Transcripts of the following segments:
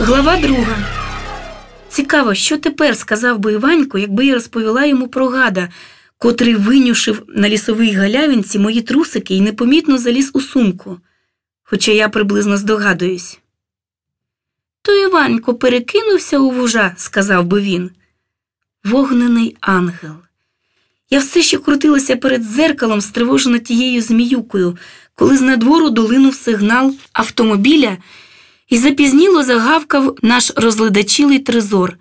Глава друга. Цікаво, що тепер сказав би Іванько, якби я розповіла йому про гада, котрий винюшив на лісовій галявинці мої трусики і непомітно заліз у сумку, хоча я приблизно здогадуюсь. То Іванько перекинувся у вужа, сказав би він. Вогнений ангел. Я все ще крутилася перед дзеркалом, стривожена тією зміюкою, коли з надвору долинув сигнал автомобіля і запізніло загавкав наш розледачілий тризор,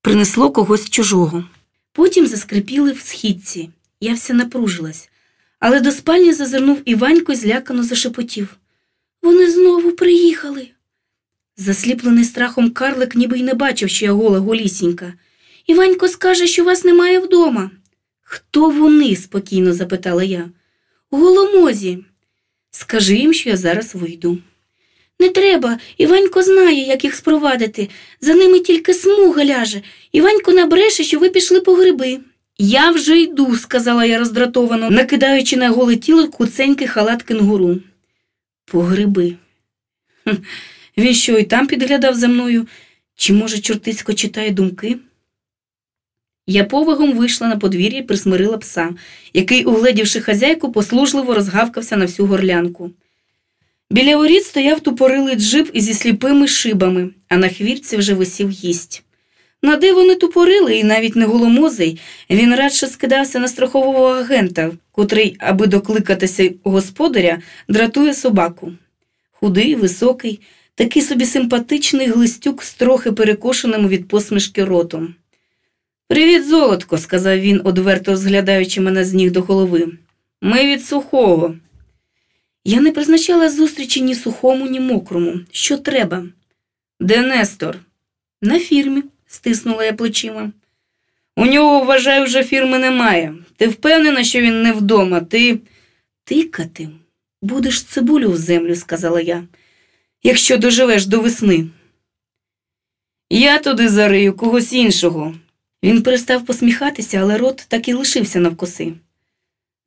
принесло когось чужого. Потім заскрипіли в східці. Я вся напружилась, але до спальні зазирнув Іванько і злякано зашепотів. Вони знову приїхали. Засліплений страхом карлик ніби й не бачив, що я гола голісінька. Іванько скаже, що вас немає вдома. Хто вони? спокійно запитала я. Голомозі. Скажи їм, що я зараз вийду. Не треба. Іванько знає, як їх спровадити. За ними тільки смуга ляже. Іванько набреше, що ви пішли по гриби. Я вже йду, сказала я роздратовано, накидаючи на голе тіло куценький халат кенгуру. По гриби. Хм. Він що і там підглядав за мною? Чи, може, чортисько читає думки? Я повагом вийшла на подвір'я і присмирила пса, який, угледівши хазяйку, послужливо розгавкався на всю горлянку. Біля воріт стояв тупорилий джип із сліпими шибами, а на хвіртці вже висів гість. На диво не тупорилий і навіть не голомозий, він радше скидався на страхового агента, котрий, аби докликатися господаря, дратує собаку. Худий, високий, такий собі симпатичний глистюк з трохи перекошеним від посмішки ротом. Привіт, золотко, сказав він, одверто зглядаючи мене з ніг до голови. Ми від сухого. Я не призначала зустрічі ні сухому, ні мокрому. Що треба? Де Нестор? На фірмі, стиснула я плечима. У нього, вважаю, вже фірми немає. Ти впевнена, що він не вдома, ти. Тикати. Будеш цибулю в землю, сказала я, якщо доживеш до весни. Я туди зарию когось іншого. Він перестав посміхатися, але рот так і лишився навкоси.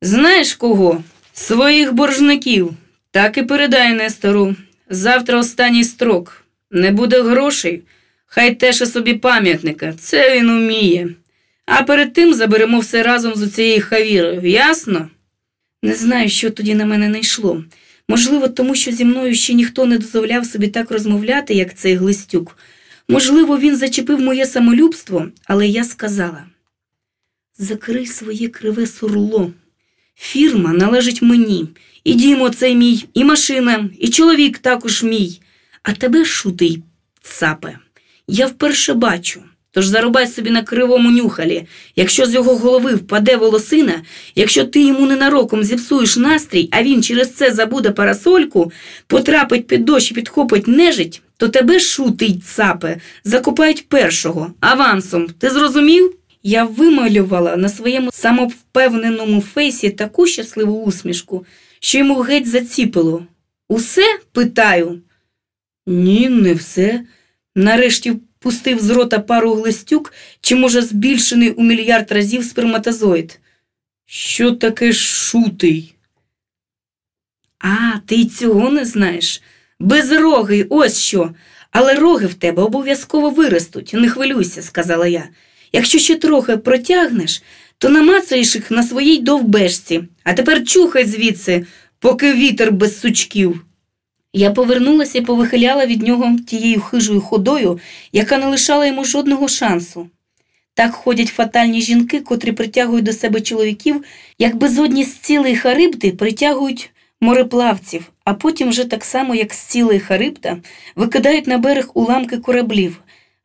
Знаєш кого? Своїх боржників. Так і передай Нестору. Завтра останній строк. Не буде грошей. Хай теше собі пам'ятника. Це він уміє. А перед тим заберемо все разом з цією хавірою, ясно? Не знаю, що тоді на мене не йшло. Можливо, тому що зі мною ще ніхто не дозволяв собі так розмовляти, як цей глистюк. Можливо, він зачепив моє самолюбство, але я сказала: Закрий своє криве сурло. Фірма належить мені, і дім оцей мій, і машина, і чоловік також мій. А тебе, шутий, цапе, я вперше бачу. Тож зарубай собі на кривому нюхалі. Якщо з його голови впаде волосина, якщо ти йому ненароком зіпсуєш настрій, а він через це забуде парасольку, потрапить під дощ і підхопить нежить, то тебе, шутий цапе, закопають першого, авансом. Ти зрозумів? Я вималювала на своєму самовпевненому фейсі таку щасливу усмішку, що йому геть заціпило. Усе? питаю. Ні, не все. Нарешті пустив з рота пару глистюк, чи, може, збільшений у мільярд разів сперматозоїд. Що таке шутий? А, ти й цього не знаєш. Безрогий, ось що. Але роги в тебе обов'язково виростуть, не хвилюйся, сказала я. Якщо ще трохи протягнеш, то намацаєш їх на своїй довбешці, а тепер чухай звідси, поки вітер без сучків. Я повернулася і повихиляла від нього тією хижою ходою, яка не лишала йому жодного шансу. Так ходять фатальні жінки, котрі притягують до себе чоловіків, як безодні зціли харибди притягують мореплавців, а потім вже так само, як зціли харибда, викидають на берег уламки кораблів.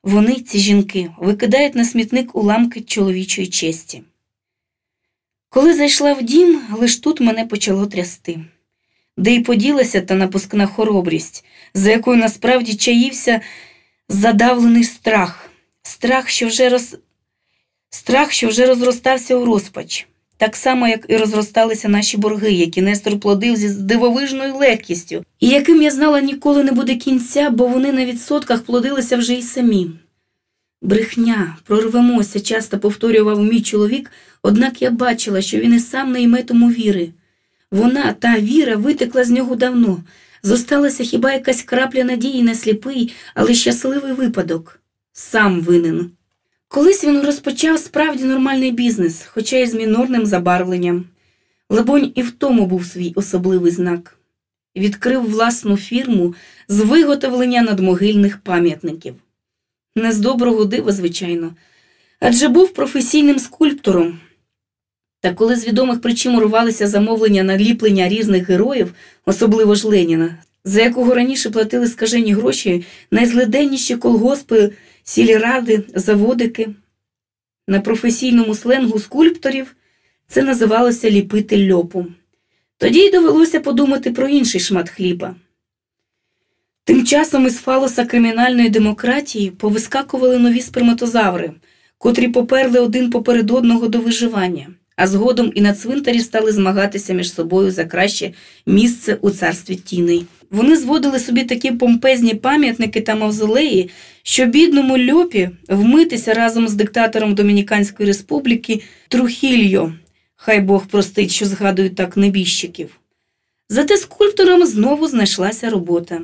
Вони, ці жінки, викидають на смітник уламки чоловічої честі. Коли зайшла в дім, лиш тут мене почало трясти, де й поділася та напускна хоробрість, за якою насправді чаївся задавлений страх, страх, що вже роз... страх, що вже розростався у розпач, так само, як і розросталися наші борги, які Нестор плодив зі дивовижною легкістю, і яким я знала ніколи не буде кінця, бо вони на відсотках плодилися вже й самі. Брехня, прорвемося, часто повторював мій чоловік, однак я бачила, що він і сам не йме тому віри. Вона, та віра, витекла з нього давно, Зосталася хіба якась крапля надії на сліпий, але щасливий випадок сам винен. Колись він розпочав справді нормальний бізнес, хоча й з мінорним забарвленням. Лебонь, і в тому був свій особливий знак відкрив власну фірму з виготовлення надмогильних пам'ятників. Не з доброго дива, звичайно, адже був професійним скульптором. Та коли з відомих причин урвалися замовлення наліплення різних героїв, особливо ж Леніна, за якого раніше платили скажені гроші найзлиденніші колгоспи, сільради, заводики, на професійному сленгу скульпторів це називалося ліпити льопу. Тоді й довелося подумати про інший шмат хліба. Тим часом із фалоса кримінальної демократії повискакували нові сперматозаври, котрі поперли один поперед одного до виживання, а згодом і на цвинтарі стали змагатися між собою за краще місце у царстві тіней. Вони зводили собі такі помпезні пам'ятники та мавзолеї, що бідному льопі вмитися разом з диктатором Домініканської республіки Трухільо хай Бог простить, що згадують так небіжчиків. Зате скульпторам знову знайшлася робота.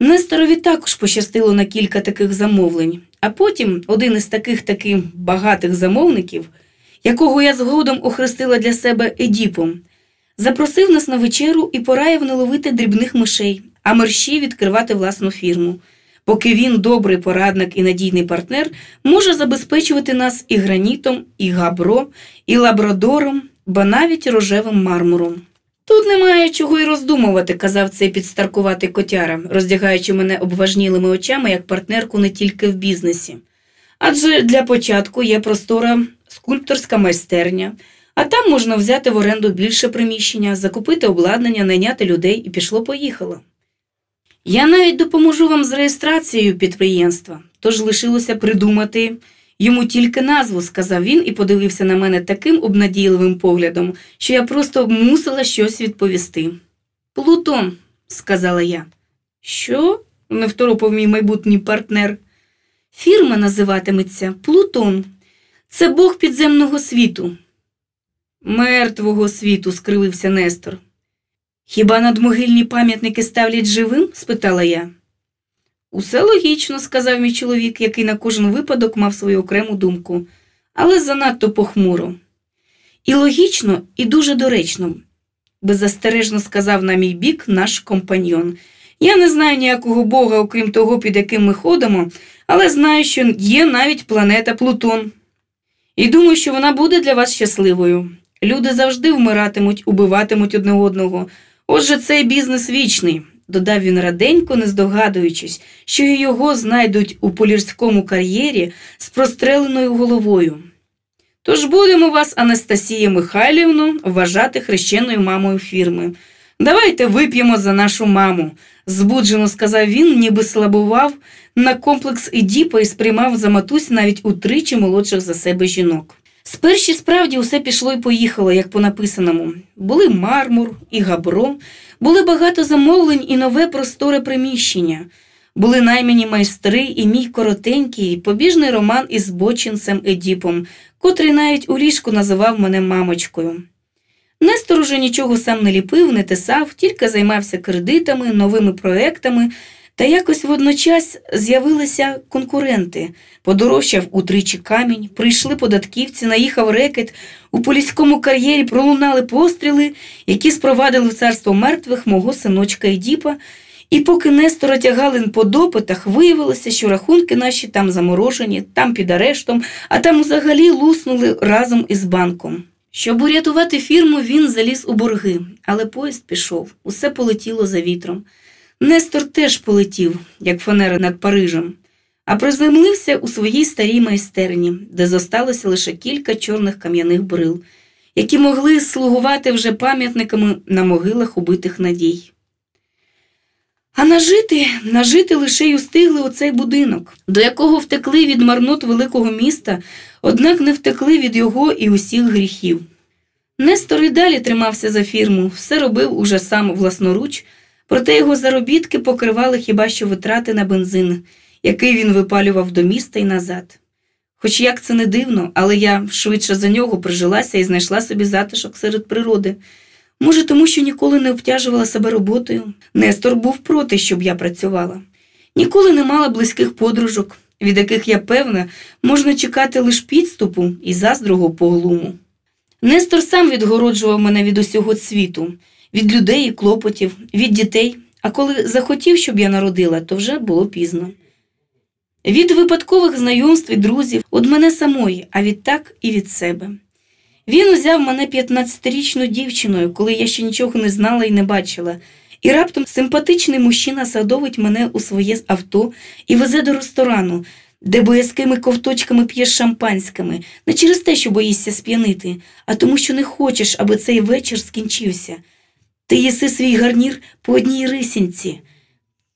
Несторові також пощастило на кілька таких замовлень, а потім один із таких таки багатих замовників, якого я згодом охрестила для себе Едіпом, запросив нас на вечеру і пораїв не ловити дрібних мишей, а мерщі відкривати власну фірму поки він, добрий порадник і надійний партнер, може забезпечувати нас і гранітом, і габро, і лабрадором, ба навіть рожевим мармуром. Тут немає чого й роздумувати, казав цей підстаркуватий котяра, роздягаючи мене обважнілими очами як партнерку не тільки в бізнесі. Адже для початку є простора скульпторська майстерня, а там можна взяти в оренду більше приміщення, закупити обладнання, найняти людей і пішло-поїхало. Я навіть допоможу вам з реєстрацією підприємства, тож лишилося придумати йому тільки назву, сказав він і подивився на мене таким обнадійливим поглядом, що я просто мусила щось відповісти. Плутон, сказала я. Що? не второпав мій майбутній партнер. Фірма називатиметься Плутон. Це Бог підземного світу. Мертвого світу, скривився Нестор. Хіба надмогильні пам'ятники ставлять живим? спитала я. Усе логічно, сказав мій чоловік, який на кожен випадок мав свою окрему думку, але занадто похмуро. І логічно, і дуже доречно, беззастережно сказав на мій бік наш компаньйон. Я не знаю ніякого бога, окрім того, під яким ми ходимо, але знаю, що є навіть планета Плутон. І думаю, що вона буде для вас щасливою. Люди завжди вмиратимуть, убиватимуть одне одного. Отже, цей бізнес вічний, додав він раденько, не здогадуючись, що його знайдуть у полірському кар'єрі з простреленою головою. Тож будемо вас, Анастасія Михайлівну, вважати хрещеною мамою фірми. Давайте вип'ємо за нашу маму, збуджено сказав він, ніби слабував на комплекс Едіпа і сприймав за матусь навіть утричі молодших за себе жінок. Сперші справді усе пішло і поїхало, як по написаному. Були мармур і габро, були багато замовлень і нове просторе приміщення, були наймені майстри і мій коротенький, побіжний роман із бочинцем Едіпом, котрий навіть у ліжку називав мене мамочкою. Нестор уже нічого сам не ліпив, не тисав, тільки займався кредитами, новими проектами. Та якось водночас з'явилися конкуренти. Подорожчав утричі камінь, прийшли податківці, наїхав рекет, у поліському кар'єрі пролунали постріли, які спровадили в царство мертвих мого синочка Едіпа, і поки Нестора тягали по допитах, виявилося, що рахунки наші там заморожені, там під арештом, а там взагалі луснули разом із банком. Щоб урятувати фірму, він заліз у борги, але поїзд пішов, усе полетіло за вітром. Нестор теж полетів, як фанера над Парижем, а приземлився у своїй старій майстерні, де зосталося лише кілька чорних кам'яних брил, які могли слугувати вже пам'ятниками на могилах убитих надій. А нажити, нажити лише й устигли оцей будинок, до якого втекли від марнот великого міста, однак не втекли від його і усіх гріхів. Нестор і далі тримався за фірму, все робив уже сам власноруч проте його заробітки покривали хіба що витрати на бензин, який він випалював до міста і назад. Хоч як це не дивно, але я швидше за нього прижилася і знайшла собі затишок серед природи. Може, тому що ніколи не обтяжувала себе роботою. Нестор був проти, щоб я працювала. Ніколи не мала близьких подружок, від яких я певна, можна чекати лише підступу і заздрого поглуму. Нестор сам відгороджував мене від усього світу, від людей і клопотів, від дітей, а коли захотів, щоб я народила, то вже було пізно. Від випадкових знайомств і друзів, від мене самої, а відтак і від себе. Він узяв мене 15-річною дівчиною, коли я ще нічого не знала і не бачила, і раптом симпатичний мужчина садовить мене у своє авто і везе до ресторану, де боязкими ковточками п'єш шампанськими, не через те, що боїшся сп'янити, а тому, що не хочеш, аби цей вечір скінчився. Ти їси свій гарнір по одній рисінці.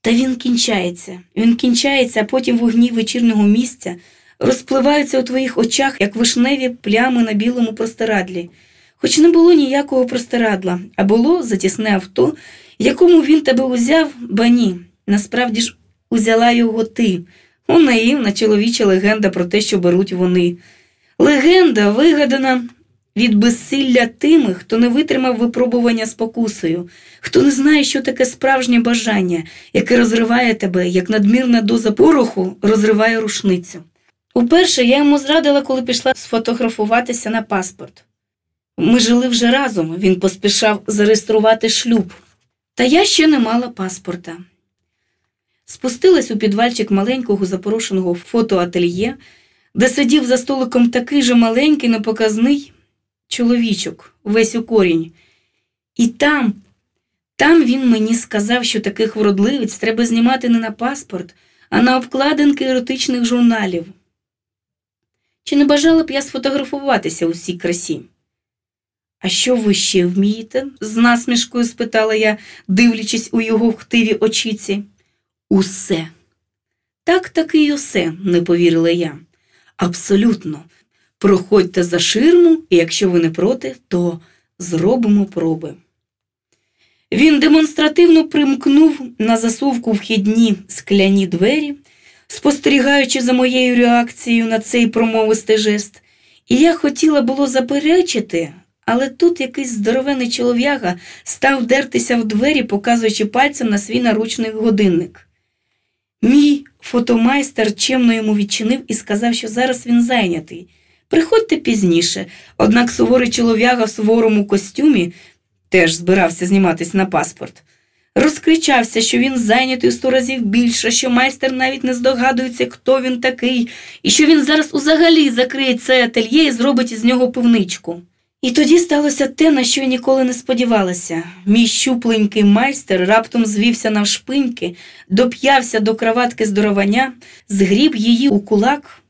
Та він кінчається, він кінчається, а потім вогні вечірнього місця розпливаються у твоїх очах, як вишневі плями на білому простирадлі. Хоч не було ніякого простирадла, а було затісне авто, якому він тебе узяв, ба ні. Насправді ж узяла його ти. О, наївна чоловіча легенда про те, що беруть вони. Легенда вигадана від безсилля тими, хто не витримав випробування спокусою, хто не знає, що таке справжнє бажання, яке розриває тебе, як надмірна доза пороху розриває рушницю. Уперше я йому зрадила, коли пішла сфотографуватися на паспорт. Ми жили вже разом, він поспішав зареєструвати шлюб. Та я ще не мала паспорта. Спустилась у підвальчик маленького запорошеного фотоательє, де сидів за столиком такий же маленький, непоказний чоловічок, весь у корінь. І там, там він мені сказав, що таких вродливець треба знімати не на паспорт, а на обкладинки еротичних журналів. Чи не бажала б я сфотографуватися у цій красі? А що ви ще вмієте? з насмішкою спитала я, дивлячись у його хтиві очіці. Усе. Так таки й усе, не повірила я. Абсолютно. Проходьте за ширму, і якщо ви не проти, то зробимо проби. Він демонстративно примкнув на засувку вхідні скляні двері, спостерігаючи за моєю реакцією на цей промовистий жест, і я хотіла було заперечити, але тут якийсь здоровений чолов'яга став дертися в двері, показуючи пальцем на свій наручний годинник. Мій фотомайстер чемно йому відчинив і сказав, що зараз він зайнятий. Приходьте пізніше, однак суворий чолов'яга в суворому костюмі теж збирався зніматись на паспорт. Розкричався, що він зайнятий у сто разів більше, що майстер навіть не здогадується, хто він такий, і що він зараз узагалі закриє це ательє і зробить із нього пивничку. І тоді сталося те, на що я ніколи не сподівалася. Мій щупленький майстер раптом звівся навшпиньки, доп'явся до краватки здоровання, згріб її у кулак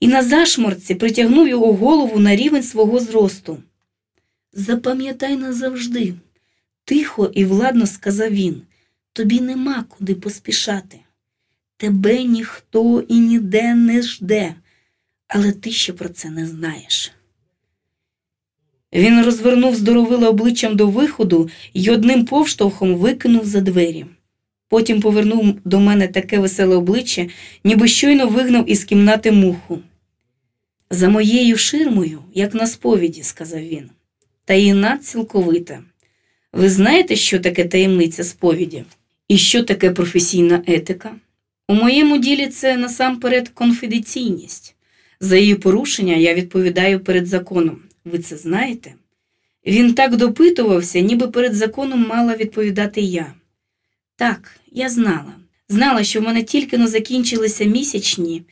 і на зашморці притягнув його голову на рівень свого зросту. Запам'ятай назавжди, тихо і владно сказав він, тобі нема куди поспішати. Тебе ніхто і ніде не жде, але ти ще про це не знаєш. Він розвернув здоровиле обличчям до виходу і одним повштовхом викинув за двері. Потім повернув до мене таке веселе обличчя, ніби щойно вигнав із кімнати муху. За моєю ширмою, як на сповіді, сказав він, таїна цілковита. Ви знаєте, що таке таємниця сповіді? І що таке професійна етика? У моєму ділі це насамперед конфіденційність. За її порушення я відповідаю перед законом. Ви це знаєте? Він так допитувався, ніби перед законом мала відповідати я. Так, я знала. Знала, що в мене тільки но закінчилися місячні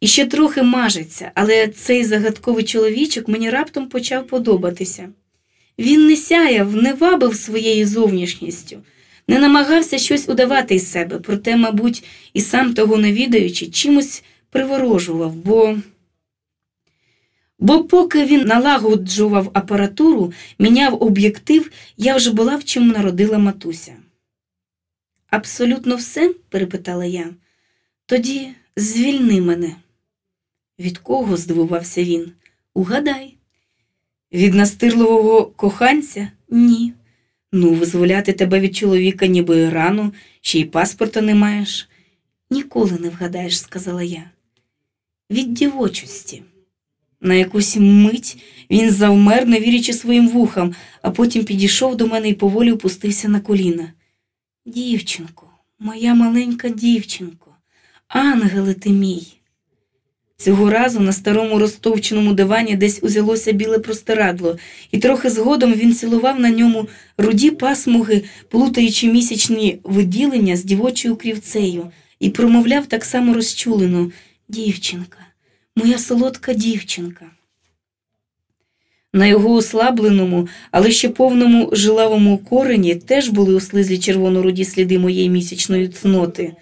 і ще трохи мажеться, але цей загадковий чоловічок мені раптом почав подобатися. Він не сяяв, не вабив своєю зовнішністю, не намагався щось удавати із себе, проте, мабуть, і сам того не відаючи, чимось приворожував, бо. Бо поки він налагоджував апаратуру, міняв об'єктив, я вже була в чому народила матуся. Абсолютно все? перепитала я. Тоді звільни мене. Від кого? здивувався він. Угадай. Від настирливого коханця? Ні. Ну, визволяти тебе від чоловіка, ніби рану, ще й паспорта не маєш. Ніколи не вгадаєш, сказала я. Від дівочості. На якусь мить він завмер, не вірячи своїм вухам, а потім підійшов до мене і поволі опустився на коліна. Дівчинко, моя маленька дівчинко, ангели ти мій. Цього разу на старому розтовченому дивані десь узялося біле простирадло, і трохи згодом він цілував на ньому руді пасмуги, плутаючи місячні виділення з дівочою крівцею, і промовляв так само розчулено Дівчинка, моя солодка дівчинка. На його ослабленому, але ще повному жилавому корені теж були у слизі сліди моєї місячної цноти.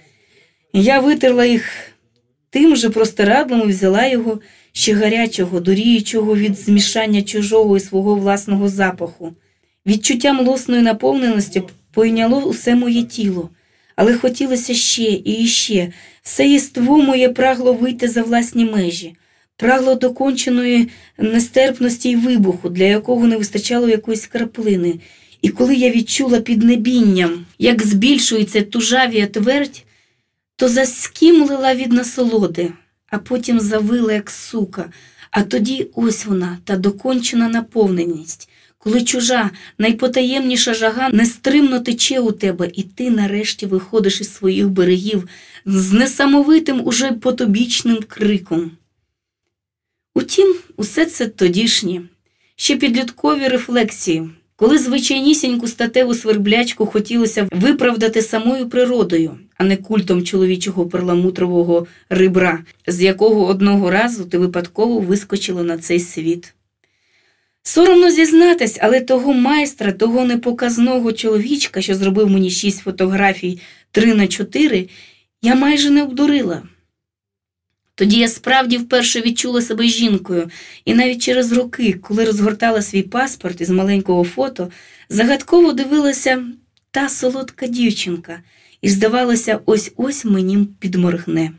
Я витерла їх тим же простирадлом і взяла його ще гарячого, доріючого від змішання чужого і свого власного запаху. Відчуття млосної наповненості пойняло усе моє тіло, але хотілося ще і ще. Все єство моє прагло вийти за власні межі, прагло доконченої нестерпності й вибуху, для якого не вистачало якоїсь краплини. І коли я відчула під небінням, як збільшується тужавія твердь, то заскімлила від насолоди, а потім завила, як сука. А тоді ось вона, та докончена наповненість, коли чужа, найпотаємніша жага нестримно тече у тебе, і ти нарешті виходиш із своїх берегів з несамовитим уже потобічним криком. Утім, усе це тодішні, ще підліткові рефлексії, коли звичайнісіньку статеву сверблячку хотілося виправдати самою природою, а не культом чоловічого перламутрового ребра, з якого одного разу ти випадково вискочила на цей світ. Соромно зізнатись, але того майстра, того непоказного чоловічка, що зробив мені шість фотографій три на чотири, я майже не обдурила. Тоді я справді вперше відчула себе жінкою, і навіть через роки, коли розгортала свій паспорт із маленького фото, загадково дивилася та солодка дівчинка, і, здавалося, ось ось мені підморгне.